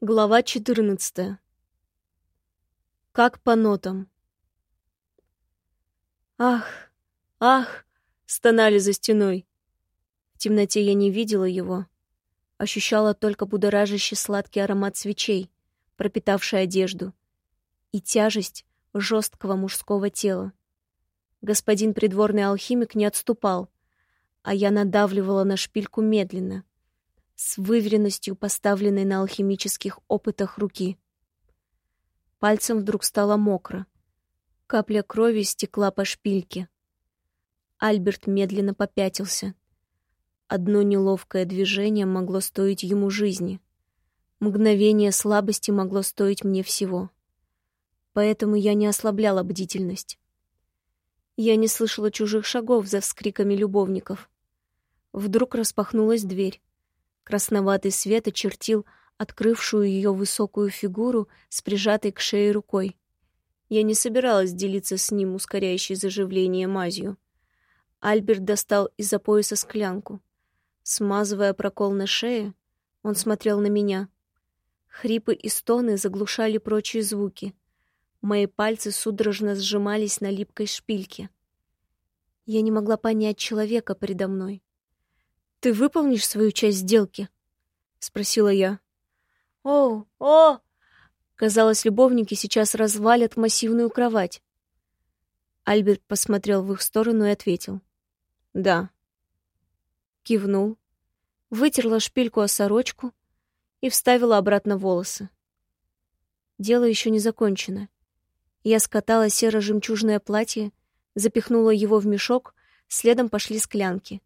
Глава 14. Как по нотам. Ах, ах, стонали за стеной. В темноте я не видела его. Ощущала только будоражащий сладкий аромат свечей, пропитавший одежду, и тяжесть жесткого мужского тела. Господин придворный алхимик не отступал, а я надавливала на шпильку медленно, с выверенностью поставленной на алхимических опытах руки. Пальцем вдруг стало мокро. Капля крови стекла по шпильке. Альберт медленно попятился. Одно неловкое движение могло стоить ему жизни. Мгновение слабости могло стоить мне всего. Поэтому я не ослабляла бдительность. Я не слышала чужих шагов за вскриками любовников. Вдруг распахнулась дверь. Красноватый свет очертил открывшую ее высокую фигуру с прижатой к шее рукой. Я не собиралась делиться с ним ускоряющей заживление мазью. Альберт достал из-за пояса склянку. Смазывая прокол на шее, он смотрел на меня. Хрипы и стоны заглушали прочие звуки. Мои пальцы судорожно сжимались на липкой шпильке. Я не могла понять человека передо мной. «Ты выполнишь свою часть сделки?» — спросила я. «О, о!» Казалось, любовники сейчас развалят массивную кровать. Альберт посмотрел в их сторону и ответил. «Да». Кивнул, вытерла шпильку о сорочку и вставила обратно волосы. Дело еще не закончено. Я скатала серо-жемчужное платье, запихнула его в мешок, следом пошли склянки.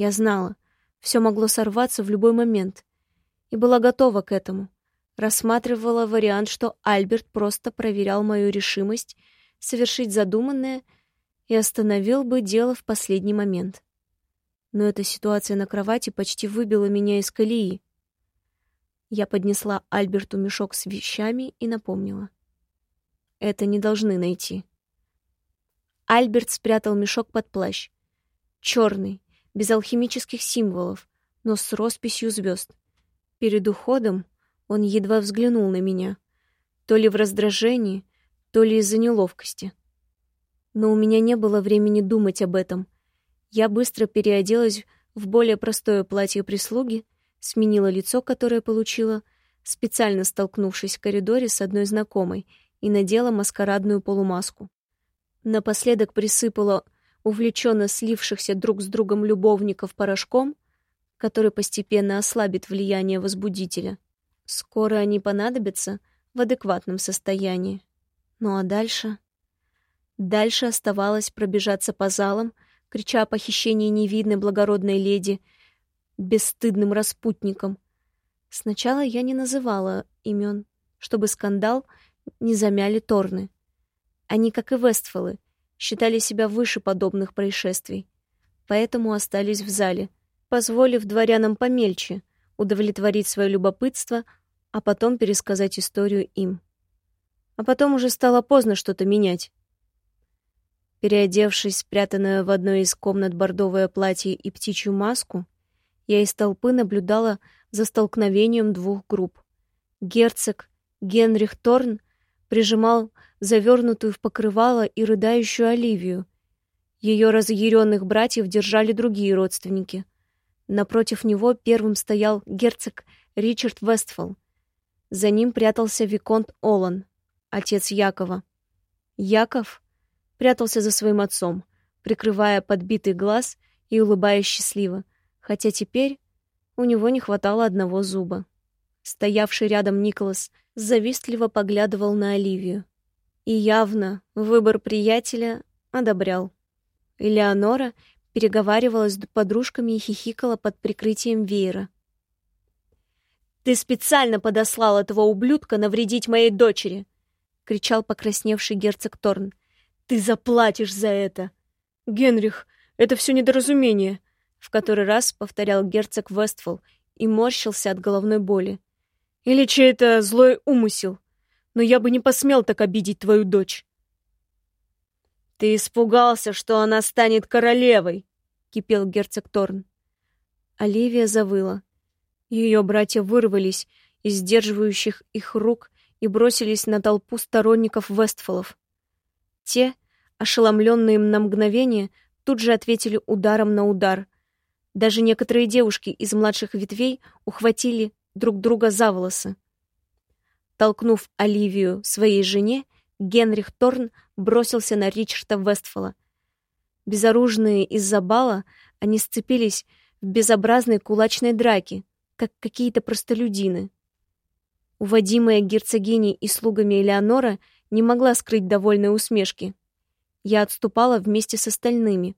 Я знала, все могло сорваться в любой момент, и была готова к этому. Рассматривала вариант, что Альберт просто проверял мою решимость совершить задуманное и остановил бы дело в последний момент. Но эта ситуация на кровати почти выбила меня из колеи. Я поднесла Альберту мешок с вещами и напомнила. Это не должны найти. Альберт спрятал мешок под плащ. Черный, без алхимических символов, но с росписью звезд. Перед уходом он едва взглянул на меня, то ли в раздражении, то ли из-за неловкости. Но у меня не было времени думать об этом. Я быстро переоделась в более простое платье прислуги, сменила лицо, которое получила, специально столкнувшись в коридоре с одной знакомой, и надела маскарадную полумаску. Напоследок присыпала увлеченно слившихся друг с другом любовников порошком, который постепенно ослабит влияние возбудителя. Скоро они понадобятся в адекватном состоянии. Ну а дальше? Дальше оставалось пробежаться по залам, крича о похищении невидной благородной леди бесстыдным распутником. Сначала я не называла имен, чтобы скандал не замяли Торны. Они, как и Вестфолы, считали себя выше подобных происшествий, поэтому остались в зале, позволив дворянам помельче удовлетворить свое любопытство, а потом пересказать историю им. А потом уже стало поздно что-то менять. Переодевшись, спрятанное в одной из комнат бордовое платье и птичью маску, я из толпы наблюдала за столкновением двух групп. Герцог Генрих Торн прижимал завернутую в покрывало и рыдающую Оливию. Ее разъяренных братьев держали другие родственники. Напротив него первым стоял герцог Ричард Вестфол. За ним прятался виконт Олан, отец Якова. Яков прятался за своим отцом, прикрывая подбитый глаз и улыбаясь счастливо, хотя теперь у него не хватало одного зуба. Стоявший рядом Николас завистливо поглядывал на Оливию и явно выбор приятеля одобрял. Элеонора переговаривалась с подружками и хихикала под прикрытием веера. «Ты специально подослал этого ублюдка навредить моей дочери!» — кричал покрасневший герцог Торн. «Ты заплатишь за это!» «Генрих, это все недоразумение!» — в который раз повторял герцог Вестфол и морщился от головной боли. «Или чей-то злой умысел!» но я бы не посмел так обидеть твою дочь. Ты испугался, что она станет королевой, кипел герцог Торн. Оливия завыла. Ее братья вырвались из сдерживающих их рук и бросились на толпу сторонников Вестфолов. Те, ошеломленные на мгновение, тут же ответили ударом на удар. Даже некоторые девушки из младших ветвей ухватили друг друга за волосы. Толкнув Оливию своей жене, Генрих Торн бросился на Ричарда Вестфола. Безоружные из-за бала, они сцепились в безобразной кулачной драке, как какие-то простолюдины. Уводимая герцогиней и слугами Элеонора не могла скрыть довольной усмешки. Я отступала вместе с остальными,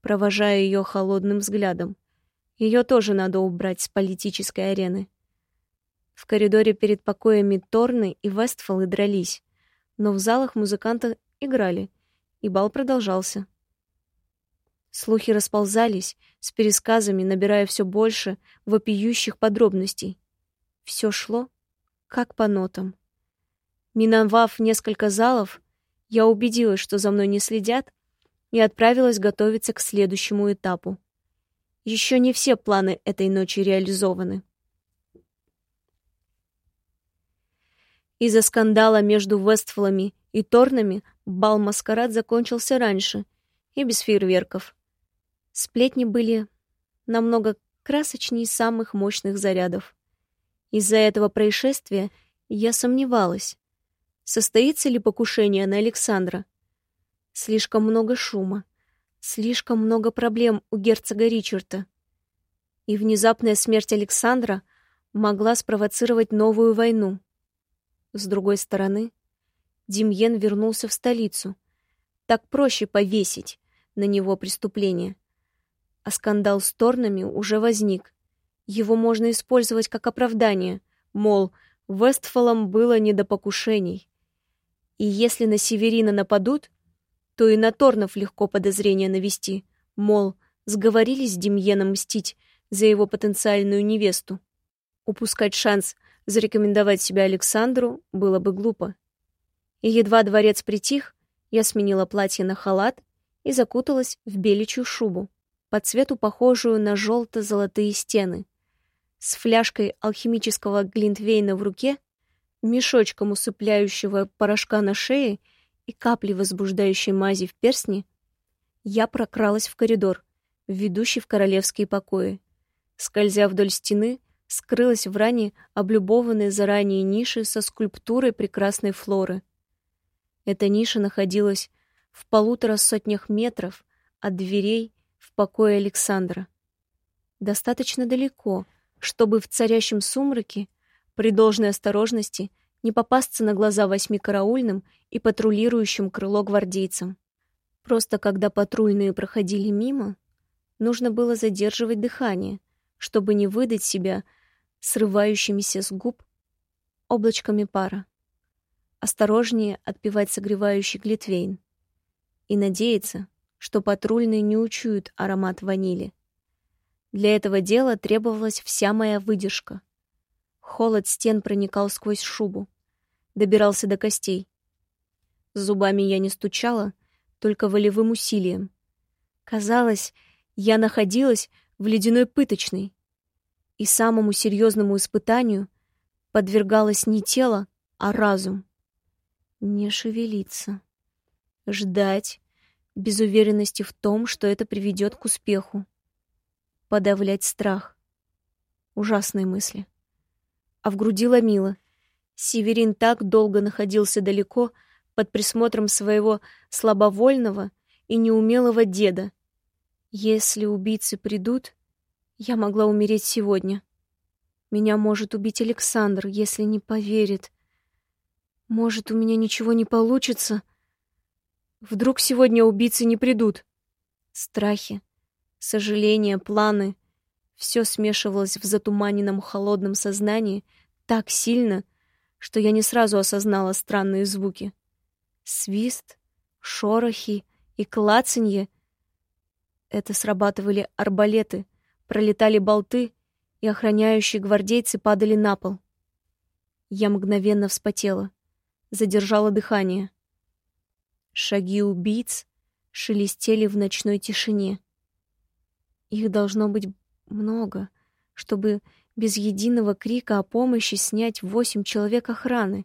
провожая ее холодным взглядом. Ее тоже надо убрать с политической арены. В коридоре перед покоями Торны и Вестфолы дрались, но в залах музыканты играли, и бал продолжался. Слухи расползались с пересказами, набирая все больше вопиющих подробностей. Все шло как по нотам. Миновав несколько залов, я убедилась, что за мной не следят, и отправилась готовиться к следующему этапу. Еще не все планы этой ночи реализованы. Из-за скандала между Вестфолами и Торнами бал-маскарад закончился раньше и без фейерверков. Сплетни были намного красочнее самых мощных зарядов. Из-за этого происшествия я сомневалась, состоится ли покушение на Александра. Слишком много шума, слишком много проблем у герцога Ричарда. И внезапная смерть Александра могла спровоцировать новую войну. С другой стороны, Демьен вернулся в столицу. Так проще повесить на него преступление. А скандал с Торнами уже возник. Его можно использовать как оправдание, мол, Вестфолам было не до покушений. И если на Северина нападут, то и на Торнов легко подозрение навести, мол, сговорились с Демьеном мстить за его потенциальную невесту. Упускать шанс зарекомендовать себя Александру было бы глупо. И едва дворец притих, я сменила платье на халат и закуталась в беличью шубу по цвету похожую на желто-золотые стены, с фляжкой алхимического глинтвейна в руке, мешочком усыпляющего порошка на шее и капли возбуждающей мази в перстне, я прокралась в коридор, ведущий в королевские покои. Скользя вдоль стены, скрылась в ране облюбованной заранее ниши со скульптурой прекрасной флоры. Эта ниша находилась в полутора сотнях метров от дверей в покое Александра. Достаточно далеко, чтобы в царящем сумраке, при должной осторожности, не попасться на глаза восьми караульным и патрулирующим крыло гвардейцам. Просто когда патрульные проходили мимо, нужно было задерживать дыхание, чтобы не выдать себя срывающимися с губ облачками пара. Осторожнее отпивать согревающий глитвейн и надеяться, что патрульные не учуют аромат ванили. Для этого дела требовалась вся моя выдержка. Холод стен проникал сквозь шубу, добирался до костей. Зубами я не стучала, только волевым усилием. Казалось, я находилась в ледяной пыточной, и самому серьезному испытанию подвергалось не тело, а разум. Не шевелиться. Ждать, без уверенности в том, что это приведет к успеху. Подавлять страх. Ужасные мысли. А в груди ломило. Северин так долго находился далеко, под присмотром своего слабовольного и неумелого деда. Если убийцы придут, я могла умереть сегодня. Меня может убить Александр, если не поверит. Может, у меня ничего не получится — Вдруг сегодня убийцы не придут? Страхи, сожаления, планы — все смешивалось в затуманенном холодном сознании так сильно, что я не сразу осознала странные звуки. Свист, шорохи и клацанье — это срабатывали арбалеты, пролетали болты, и охраняющие гвардейцы падали на пол. Я мгновенно вспотела, задержала дыхание. Шаги убийц шелестели в ночной тишине. Их должно быть много, чтобы без единого крика о помощи снять восемь человек охраны.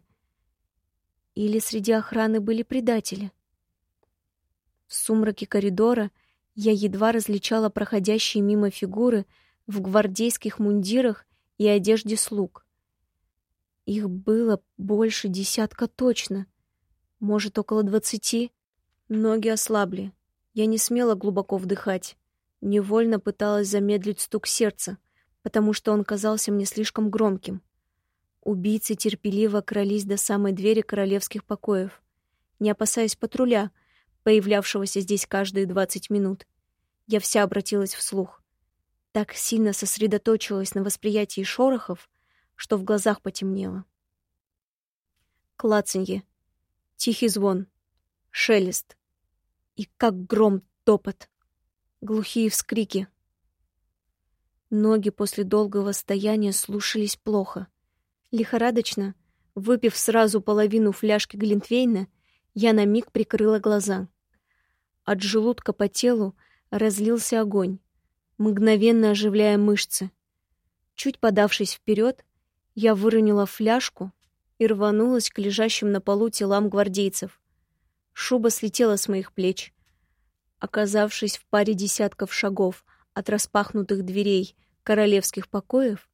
Или среди охраны были предатели? В сумраке коридора я едва различала проходящие мимо фигуры в гвардейских мундирах и одежде слуг. Их было больше десятка точно, может, около двадцати. Ноги ослабли. Я не смела глубоко вдыхать. Невольно пыталась замедлить стук сердца, потому что он казался мне слишком громким. Убийцы терпеливо крались до самой двери королевских покоев, не опасаясь патруля, появлявшегося здесь каждые двадцать минут. Я вся обратилась вслух. Так сильно сосредоточилась на восприятии шорохов, что в глазах потемнело. Клацанье, тихий звон, шелест и как гром топот, глухие вскрики. Ноги после долгого стояния слушались плохо. Лихорадочно, выпив сразу половину фляжки Глинтвейна, я на миг прикрыла глаза. От желудка по телу разлился огонь, мгновенно оживляя мышцы. Чуть подавшись вперед, я выронила фляжку и рванулась к лежащим на полу телам гвардейцев. Шуба слетела с моих плеч. Оказавшись в паре десятков шагов от распахнутых дверей королевских покоев,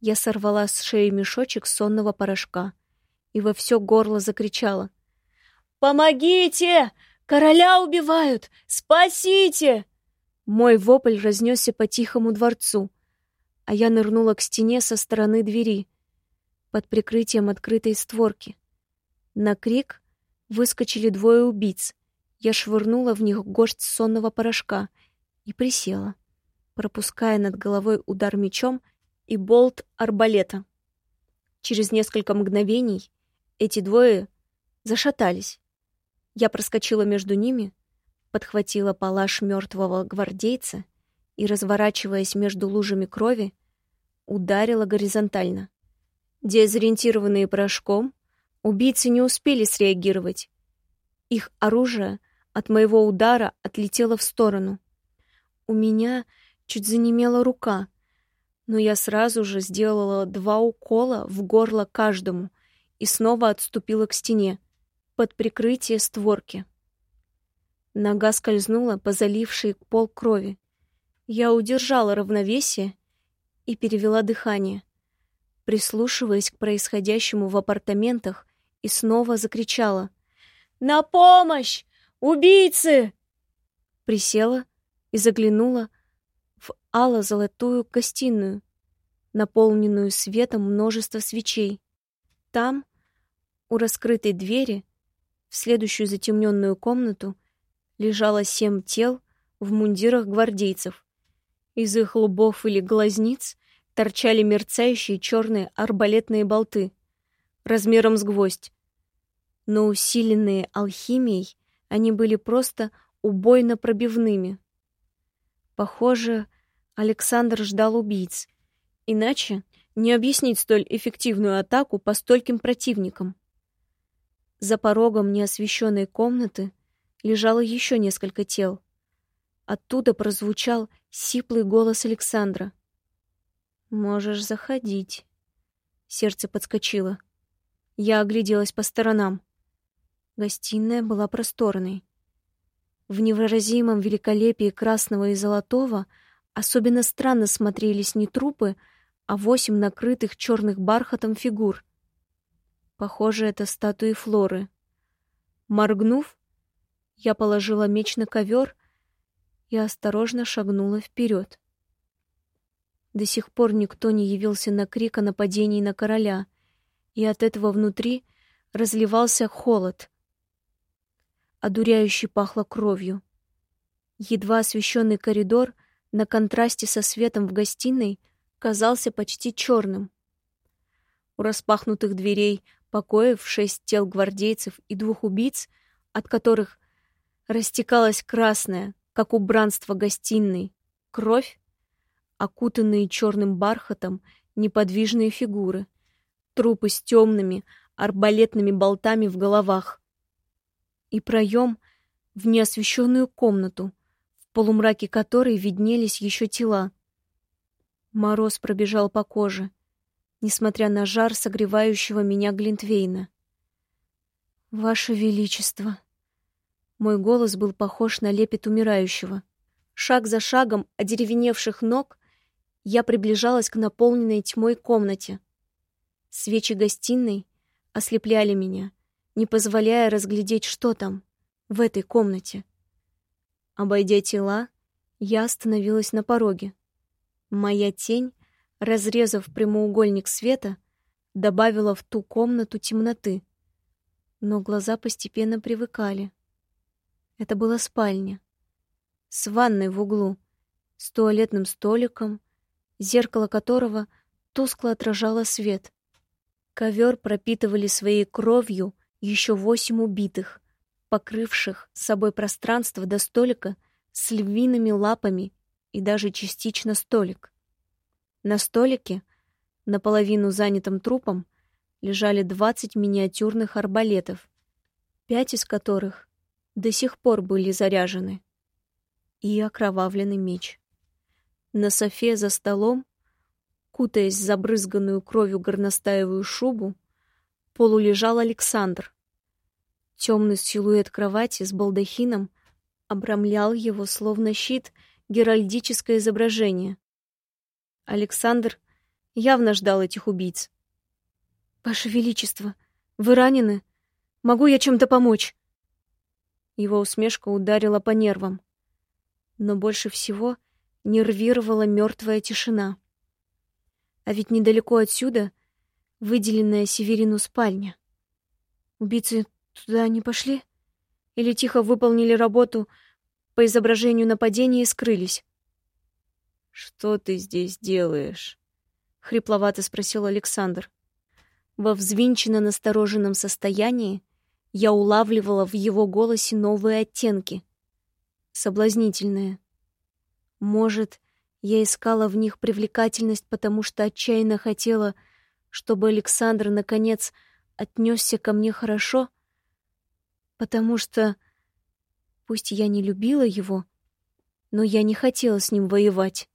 я сорвала с шеи мешочек сонного порошка и во все горло закричала. «Помогите! Короля убивают! Спасите!» Мой вопль разнесся по тихому дворцу, а я нырнула к стене со стороны двери, под прикрытием открытой створки. На крик выскочили двое убийц. Я швырнула в них горсть сонного порошка и присела, пропуская над головой удар мечом и болт арбалета. Через несколько мгновений эти двое зашатались. Я проскочила между ними, подхватила палаш мертвого гвардейца и, разворачиваясь между лужами крови, ударила горизонтально. Дезориентированные порошком, убийцы не успели среагировать. Их оружие от моего удара отлетело в сторону. У меня чуть занемела рука, но я сразу же сделала два укола в горло каждому и снова отступила к стене под прикрытие створки. Нога скользнула по залившей пол крови. Я удержала равновесие и перевела дыхание прислушиваясь к происходящему в апартаментах, и снова закричала. «На помощь! Убийцы!» Присела и заглянула в ало-золотую гостиную, наполненную светом множества свечей. Там, у раскрытой двери, в следующую затемненную комнату, лежало семь тел в мундирах гвардейцев. Из их лбов или глазниц торчали мерцающие черные арбалетные болты, размером с гвоздь. Но усиленные алхимией, они были просто убойно-пробивными. Похоже, Александр ждал убийц. Иначе не объяснить столь эффективную атаку по стольким противникам. За порогом неосвещенной комнаты лежало еще несколько тел. Оттуда прозвучал сиплый голос Александра. «Можешь заходить». Сердце подскочило. Я огляделась по сторонам. Гостиная была просторной. В невыразимом великолепии красного и золотого особенно странно смотрелись не трупы, а восемь накрытых черных бархатом фигур. Похоже, это статуи Флоры. Моргнув, я положила меч на ковер и осторожно шагнула вперед. До сих пор никто не явился на крик о нападении на короля, и от этого внутри разливался холод. Одуряюще пахло кровью. Едва освещенный коридор на контрасте со светом в гостиной казался почти черным. У распахнутых дверей покоев шесть тел гвардейцев и двух убийц, от которых растекалась красная, как убранство гостиной, кровь, окутанные черным бархатом неподвижные фигуры, трупы с темными арбалетными болтами в головах. И проем в неосвещенную комнату, в полумраке которой виднелись еще тела. Мороз пробежал по коже, несмотря на жар согревающего меня Глинтвейна. «Ваше Величество!» Мой голос был похож на лепет умирающего. Шаг за шагом одеревеневших ног я приближалась к наполненной тьмой комнате. Свечи гостиной ослепляли меня, не позволяя разглядеть, что там, в этой комнате. Обойдя тела, я остановилась на пороге. Моя тень, разрезав прямоугольник света, добавила в ту комнату темноты. Но глаза постепенно привыкали. Это была спальня. С ванной в углу, с туалетным столиком, зеркало которого тускло отражало свет. Ковер пропитывали своей кровью еще восемь убитых, покрывших собой пространство до столика с львиными лапами и даже частично столик. На столике, наполовину занятым трупом, лежали двадцать миниатюрных арбалетов, пять из которых до сих пор были заряжены, и окровавленный меч. На софе за столом, кутаясь в забрызганную кровью горностаевую шубу, полулежал Александр. Темный силуэт кровати с балдахином обрамлял его, словно щит — геральдическое изображение. Александр явно ждал этих убийц. «Ваше Величество, вы ранены? Могу я чем-то помочь?» Его усмешка ударила по нервам. Но больше всего нервировала мертвая тишина. А ведь недалеко отсюда выделенная Северину спальня. Убийцы туда не пошли? Или тихо выполнили работу, по изображению нападения и скрылись. «Что ты здесь делаешь?» — хрипловато спросил Александр. Во взвинченно настороженном состоянии я улавливала в его голосе новые оттенки. Соблазнительные. Может, я искала в них привлекательность, потому что отчаянно хотела, чтобы Александр, наконец, отнесся ко мне хорошо? Потому что Пусть я не любила его, но я не хотела с ним воевать.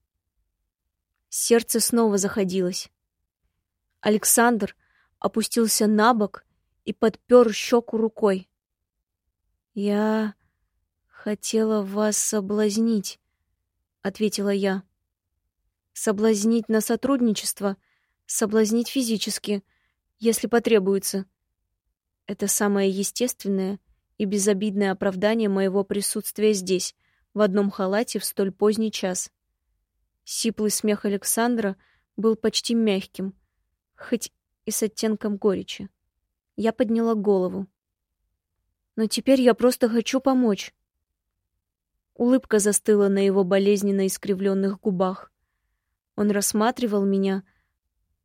Сердце снова заходилось. Александр опустился на бок и подпер щеку рукой. «Я хотела вас соблазнить», — ответила я. «Соблазнить на сотрудничество, соблазнить физически, если потребуется. Это самое естественное — и безобидное оправдание моего присутствия здесь, в одном халате в столь поздний час. Сиплый смех Александра был почти мягким, хоть и с оттенком горечи. Я подняла голову. Но теперь я просто хочу помочь. Улыбка застыла на его болезненно искривленных губах. Он рассматривал меня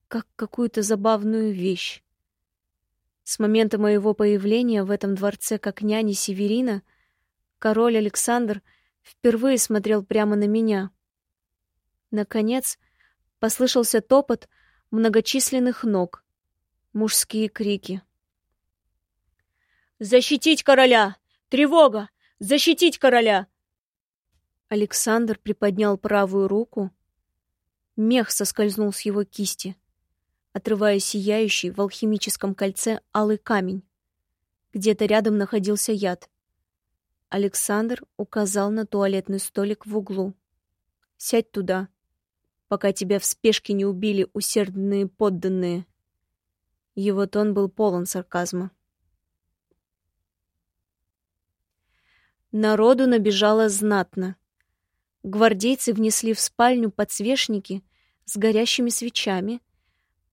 как какую-то забавную вещь. С момента моего появления в этом дворце как няни Северина король Александр впервые смотрел прямо на меня. Наконец послышался топот многочисленных ног, мужские крики. «Защитить короля! Тревога! Защитить короля!» Александр приподнял правую руку. Мех соскользнул с его кисти отрывая сияющий в алхимическом кольце алый камень. Где-то рядом находился яд. Александр указал на туалетный столик в углу. «Сядь туда, пока тебя в спешке не убили усердные подданные». Его тон был полон сарказма. Народу набежало знатно. Гвардейцы внесли в спальню подсвечники с горящими свечами,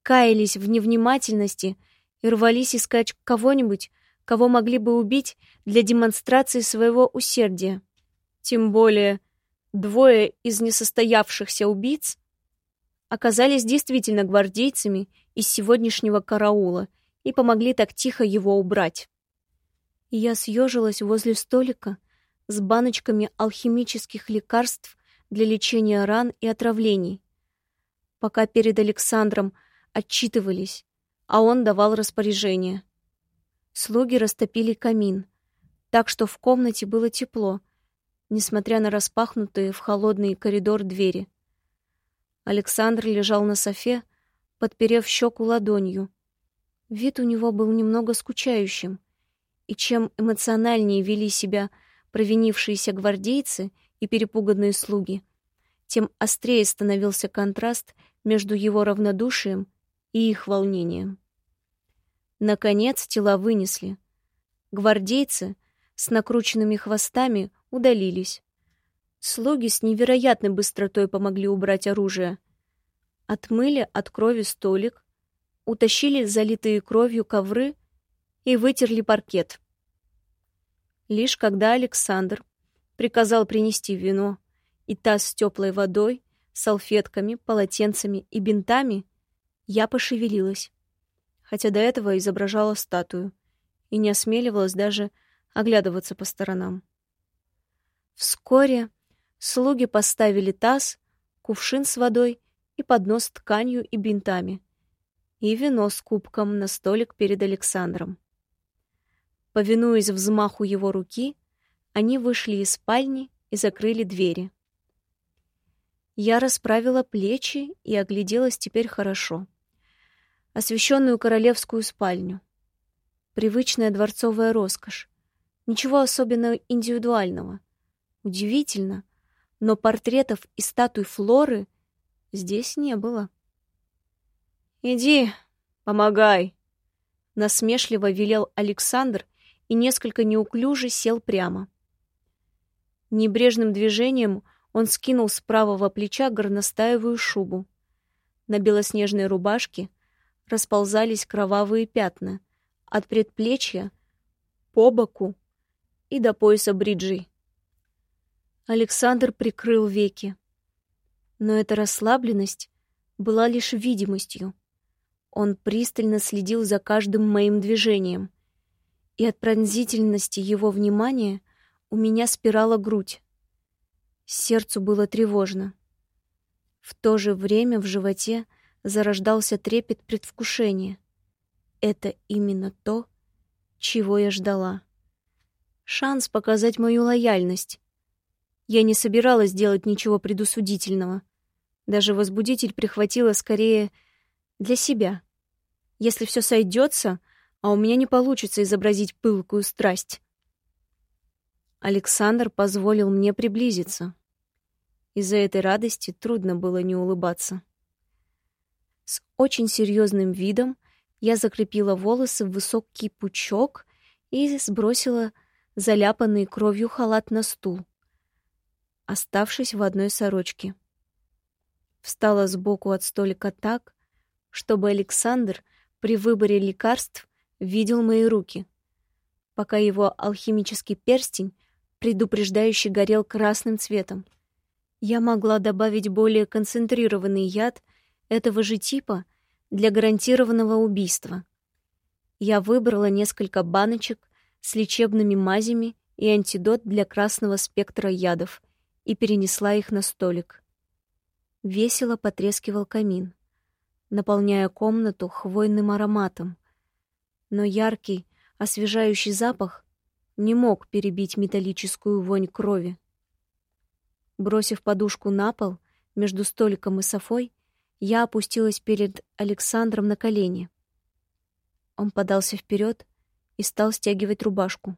каялись в невнимательности и рвались искать кого-нибудь, кого могли бы убить для демонстрации своего усердия. Тем более двое из несостоявшихся убийц оказались действительно гвардейцами из сегодняшнего караула и помогли так тихо его убрать. Я съежилась возле столика с баночками алхимических лекарств для лечения ран и отравлений. Пока перед Александром отчитывались, а он давал распоряжение. Слуги растопили камин, так что в комнате было тепло, несмотря на распахнутые в холодный коридор двери. Александр лежал на софе, подперев щеку ладонью. Вид у него был немного скучающим, и чем эмоциональнее вели себя провинившиеся гвардейцы и перепуганные слуги, тем острее становился контраст между его равнодушием и их волнением. Наконец тела вынесли. Гвардейцы с накрученными хвостами удалились. Слуги с невероятной быстротой помогли убрать оружие. Отмыли от крови столик, утащили залитые кровью ковры и вытерли паркет. Лишь когда Александр приказал принести вино и таз с теплой водой, салфетками, полотенцами и бинтами, я пошевелилась, хотя до этого изображала статую и не осмеливалась даже оглядываться по сторонам. Вскоре слуги поставили таз, кувшин с водой и поднос тканью и бинтами, и вино с кубком на столик перед Александром. Повинуясь взмаху его руки, они вышли из спальни и закрыли двери. Я расправила плечи и огляделась теперь хорошо. Освещенную королевскую спальню. Привычная дворцовая роскошь. Ничего особенно индивидуального. Удивительно, но портретов и статуй Флоры здесь не было. «Иди, помогай!» — насмешливо велел Александр и несколько неуклюже сел прямо. Небрежным движением он скинул с правого плеча горностаевую шубу. На белоснежной рубашке расползались кровавые пятна от предплечья по боку и до пояса бриджей. Александр прикрыл веки. Но эта расслабленность была лишь видимостью. Он пристально следил за каждым моим движением, и от пронзительности его внимания у меня спирала грудь. Сердцу было тревожно. В то же время в животе зарождался трепет предвкушения. Это именно то, чего я ждала. Шанс показать мою лояльность. Я не собиралась делать ничего предусудительного. Даже возбудитель прихватила скорее для себя. Если все сойдется, а у меня не получится изобразить пылкую страсть. Александр позволил мне приблизиться. Из-за этой радости трудно было не улыбаться. С очень серьезным видом я закрепила волосы в высокий пучок и сбросила заляпанный кровью халат на стул, оставшись в одной сорочке. Встала сбоку от столика так, чтобы Александр при выборе лекарств видел мои руки, пока его алхимический перстень предупреждающе горел красным цветом. Я могла добавить более концентрированный яд этого же типа для гарантированного убийства. Я выбрала несколько баночек с лечебными мазями и антидот для красного спектра ядов и перенесла их на столик. Весело потрескивал камин, наполняя комнату хвойным ароматом. Но яркий, освежающий запах не мог перебить металлическую вонь крови. Бросив подушку на пол между столиком и софой, я опустилась перед Александром на колени. Он подался вперед и стал стягивать рубашку.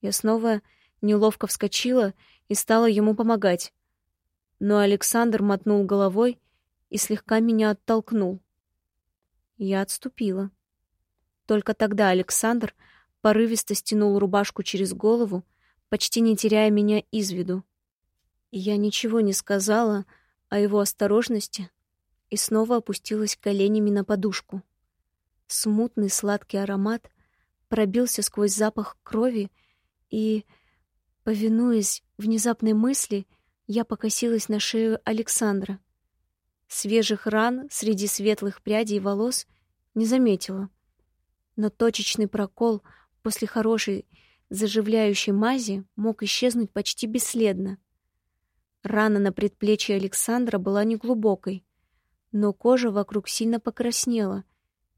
Я снова неловко вскочила и стала ему помогать. Но Александр мотнул головой и слегка меня оттолкнул. Я отступила. Только тогда Александр порывисто стянул рубашку через голову, почти не теряя меня из виду. Я ничего не сказала о его осторожности и снова опустилась коленями на подушку. Смутный сладкий аромат пробился сквозь запах крови, и, повинуясь внезапной мысли, я покосилась на шею Александра. Свежих ран среди светлых прядей волос не заметила, но точечный прокол — после хорошей заживляющей мази мог исчезнуть почти бесследно. Рана на предплечье Александра была неглубокой, но кожа вокруг сильно покраснела,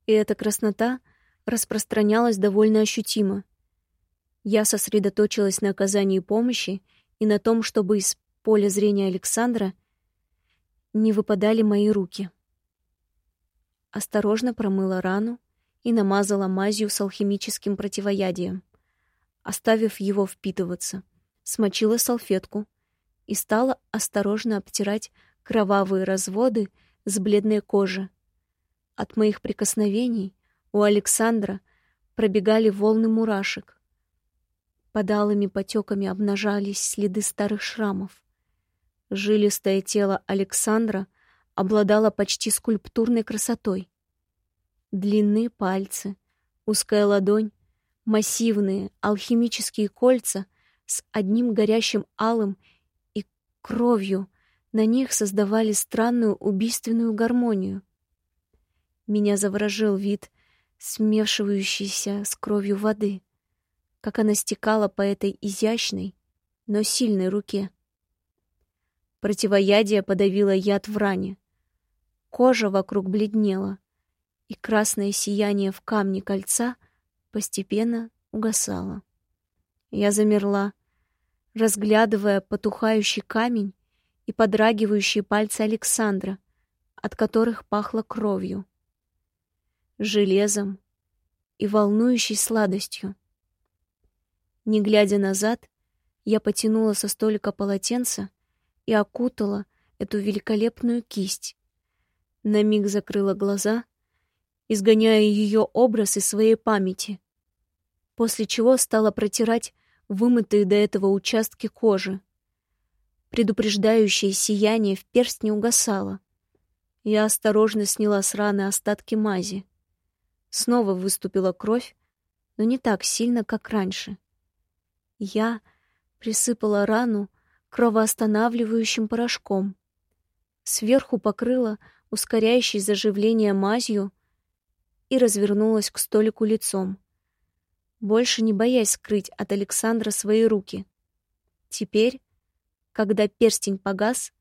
и эта краснота распространялась довольно ощутимо. Я сосредоточилась на оказании помощи и на том, чтобы из поля зрения Александра не выпадали мои руки. Осторожно промыла рану и намазала мазью с алхимическим противоядием, оставив его впитываться. Смочила салфетку и стала осторожно обтирать кровавые разводы с бледной кожи. От моих прикосновений у Александра пробегали волны мурашек. Под алыми потеками обнажались следы старых шрамов. Жилистое тело Александра обладало почти скульптурной красотой. Длинные пальцы, узкая ладонь, массивные алхимические кольца с одним горящим алым и кровью на них создавали странную убийственную гармонию. Меня заворожил вид смешивающейся с кровью воды, как она стекала по этой изящной, но сильной руке. Противоядие подавило яд в ране. Кожа вокруг бледнела, и красное сияние в камне кольца постепенно угасало. Я замерла, разглядывая потухающий камень и подрагивающие пальцы Александра, от которых пахло кровью железом и волнующей сладостью. Не глядя назад, я потянула со столика полотенце и окутала эту великолепную кисть. На миг закрыла глаза, изгоняя ее образ из своей памяти, после чего стала протирать вымытые до этого участки кожи. Предупреждающее сияние в перстне угасало. Я осторожно сняла с раны остатки мази. Снова выступила кровь, но не так сильно, как раньше. Я присыпала рану кровоостанавливающим порошком. Сверху покрыла ускоряющей заживление мазью и развернулась к столику лицом, больше не боясь скрыть от Александра свои руки. Теперь, когда перстень погас,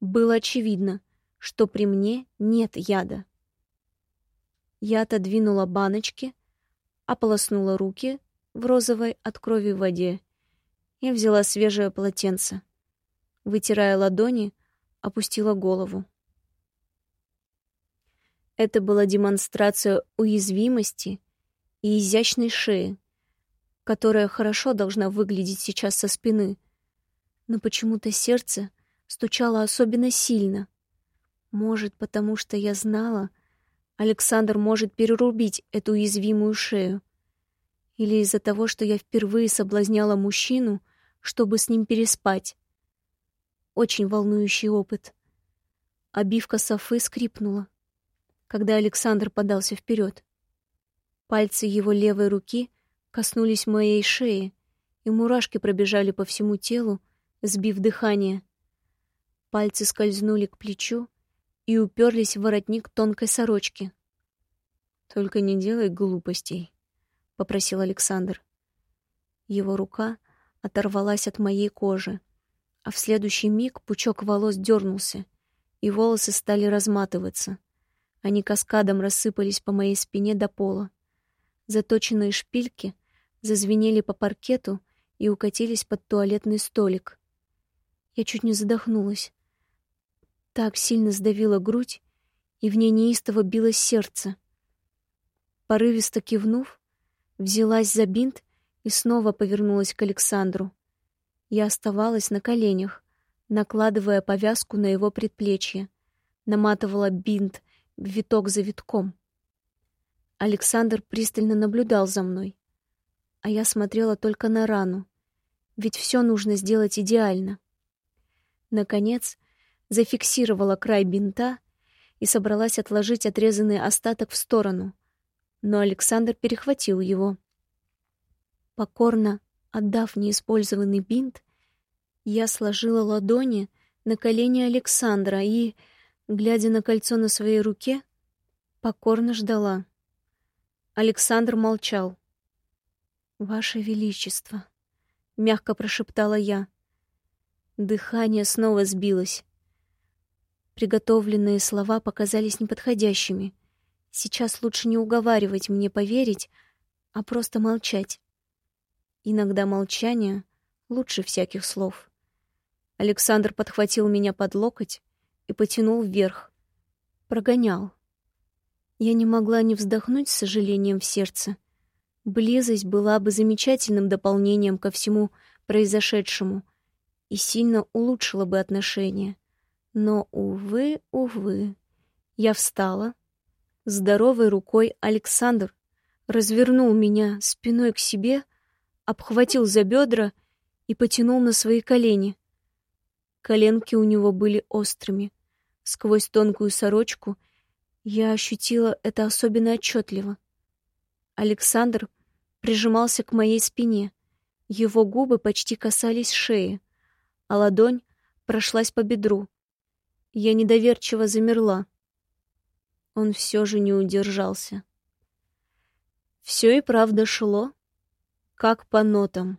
было очевидно, что при мне нет яда. Я отодвинула баночки, ополоснула руки в розовой от крови воде и взяла свежее полотенце. Вытирая ладони, опустила голову. Это была демонстрация уязвимости и изящной шеи, которая хорошо должна выглядеть сейчас со спины, но почему-то сердце стучало особенно сильно. Может, потому что я знала, Александр может перерубить эту уязвимую шею. Или из-за того, что я впервые соблазняла мужчину, чтобы с ним переспать. Очень волнующий опыт. Обивка Софы скрипнула, когда Александр подался вперед. Пальцы его левой руки коснулись моей шеи, и мурашки пробежали по всему телу, сбив дыхание. Пальцы скользнули к плечу, и уперлись в воротник тонкой сорочки. «Только не делай глупостей», — попросил Александр. Его рука оторвалась от моей кожи, а в следующий миг пучок волос дернулся, и волосы стали разматываться. Они каскадом рассыпались по моей спине до пола. Заточенные шпильки зазвенели по паркету и укатились под туалетный столик. Я чуть не задохнулась так сильно сдавила грудь, и в ней неистово билось сердце. Порывисто кивнув, взялась за бинт и снова повернулась к Александру. Я оставалась на коленях, накладывая повязку на его предплечье, наматывала бинт виток за витком. Александр пристально наблюдал за мной, а я смотрела только на рану, ведь все нужно сделать идеально. Наконец, зафиксировала край бинта и собралась отложить отрезанный остаток в сторону, но Александр перехватил его. Покорно отдав неиспользованный бинт, я сложила ладони на колени Александра и, глядя на кольцо на своей руке, покорно ждала. Александр молчал. «Ваше Величество», — мягко прошептала я. Дыхание снова сбилось. Приготовленные слова показались неподходящими. Сейчас лучше не уговаривать мне поверить, а просто молчать. Иногда молчание лучше всяких слов. Александр подхватил меня под локоть, и потянул вверх. Прогонял. Я не могла не вздохнуть с сожалением в сердце. Близость была бы замечательным дополнением ко всему произошедшему и сильно улучшила бы отношения. Но, увы, увы, я встала. Здоровой рукой Александр развернул меня спиной к себе, обхватил за бедра и потянул на свои колени. Коленки у него были острыми. Сквозь тонкую сорочку я ощутила это особенно отчетливо. Александр прижимался к моей спине. Его губы почти касались шеи, а ладонь прошлась по бедру. Я недоверчиво замерла. Он все же не удержался. Все и правда шло, как по нотам.